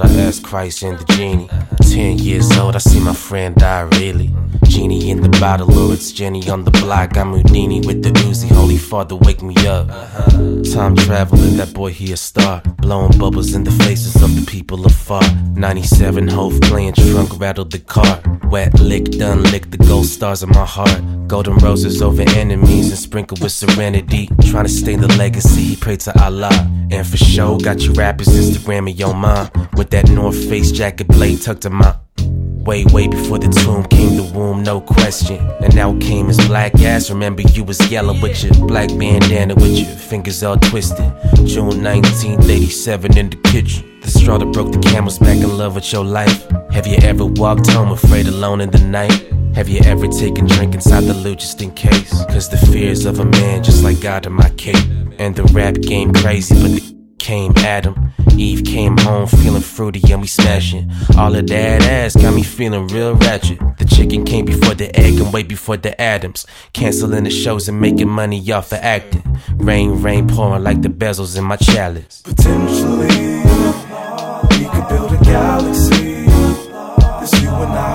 I asked Christ and the genie. Ten years old, I see my friend die really. Genie in the bottle, or it's Jenny on the block. I'm Houdini with the Uzi. Holy Father, wake me up. Time traveling, that boy he a star. Blowing bubbles in the faces of the people afar. 97 Hove playing trunk, rattled the car. Wet lick, done lick the gold stars in my heart. Golden roses over enemies and sprinkled with serenity. Trying to stay the legacy, he prayed to Allah. And for sure, got you rappers Instagram Instagramming your mom. With that North Face jacket blade tucked in my Way, way before the tomb came the womb, no question. And now came his black ass. Remember, you was yellow with your black bandana with your fingers all twisted. June 1987 in the kitchen. The straw that broke the camel's back in love with your life. Have you ever walked home afraid alone in the night? Have you ever taken drink inside the loot just in case? Cause the fears of a man just like God in my cape. And the rap game crazy, but the came Adam. Eve came home feeling fruity and we smashing. All of that ass got me feeling real ratchet. The chicken came before the egg and way before the Adams. Canceling the shows and making money off for acting. Rain, rain pouring like the bezels in my chalice. Potentially, we could build a galaxy. This you and I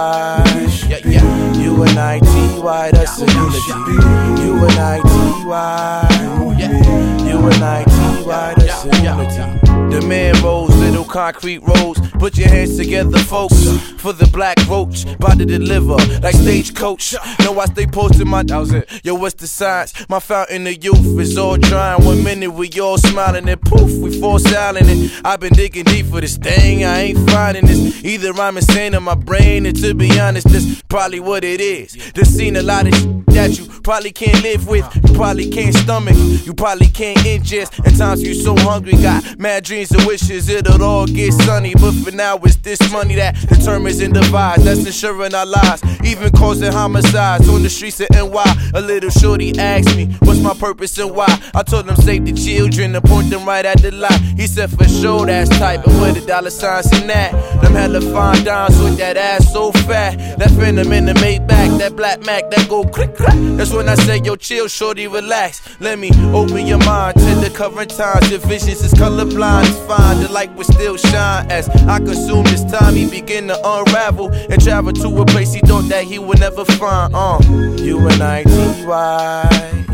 T.Y. Yeah, yeah. You and I T-Y. That's a oh, unity. You and I T-Y. Yeah. You and I, T.Y. That's a unity. The man rolls, little concrete rolls. Put your hands together, folks, for the black roach. About to deliver like stagecoach. Know I stay posted, my it. Yo, what's the science? My fountain of youth is all drying. One minute we all smiling, and poof, we fall silent. And I've been digging deep for this thing. I ain't finding this. Either I'm insane in my brain, and to be honest, this probably what it is. This seen a lot of shit that you probably can't live with. You probably can't stomach. You probably can't ingest. And times you so hungry, got mad dreams and wishes it'll all get sunny. But for now, it's this money that determines and divides. That's ensuring our lives, even causing homicides on the streets of NY. A little shorty asked me, What's my purpose and why? I told him, Save the children and point them right at the light. He said, For sure, that's tight, but where the dollar signs in that? Them hella fine dimes with that ass so fat. That phantom in the Maybach, that black Mac, that go click clack. That's when I say, Yo, chill, shorty, relax. Let me open your mind to the current times. Your visions is colorblind, it's fine. The light will still shine as I consume this time. He begin to unravel and travel to a place he thought that he would never find. Uh, you and I, T.Y.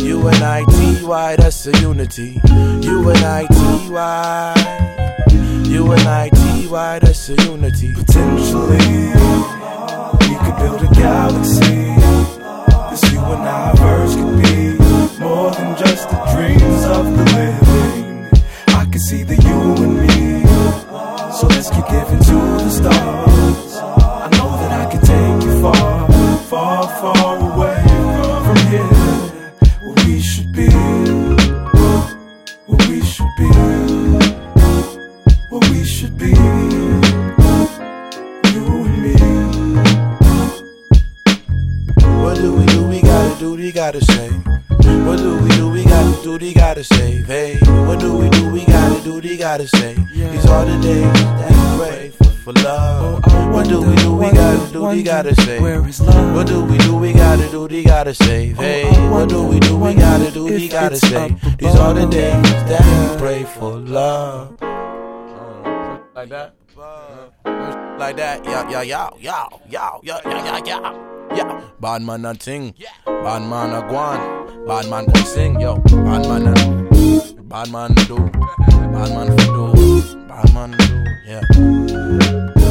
You and I, T.Y. That's a unity. You and I, T.Y. You and I, T.Y. That's a unity. Potentially, you and me. So let's keep giving to the stars. I know that I can take you far, far, far away from here, where we should be, where we should be, where we should be. You and me. What do we do? We gotta do, we gotta say. What do we do? We gotta do, we gotta save. Hey, what do we do? We gotta do, we gotta say. These are the days that we pray for, for love. What do we do? We gotta do, we gotta say. Where is love? What do we do? We gotta do, we gotta save. Hey, what do we do? We gotta do, we gotta say. These are the days that we pray for love. Like that? Like that? Yeah, yeah, yeah, yeah, yeah, yeah, yeah, yeah, yeah. Yeah, bad man a ting, bad man a guan, bad man can sing, yo. Bad man a, bad man do, bad man for do, bad man do, yeah.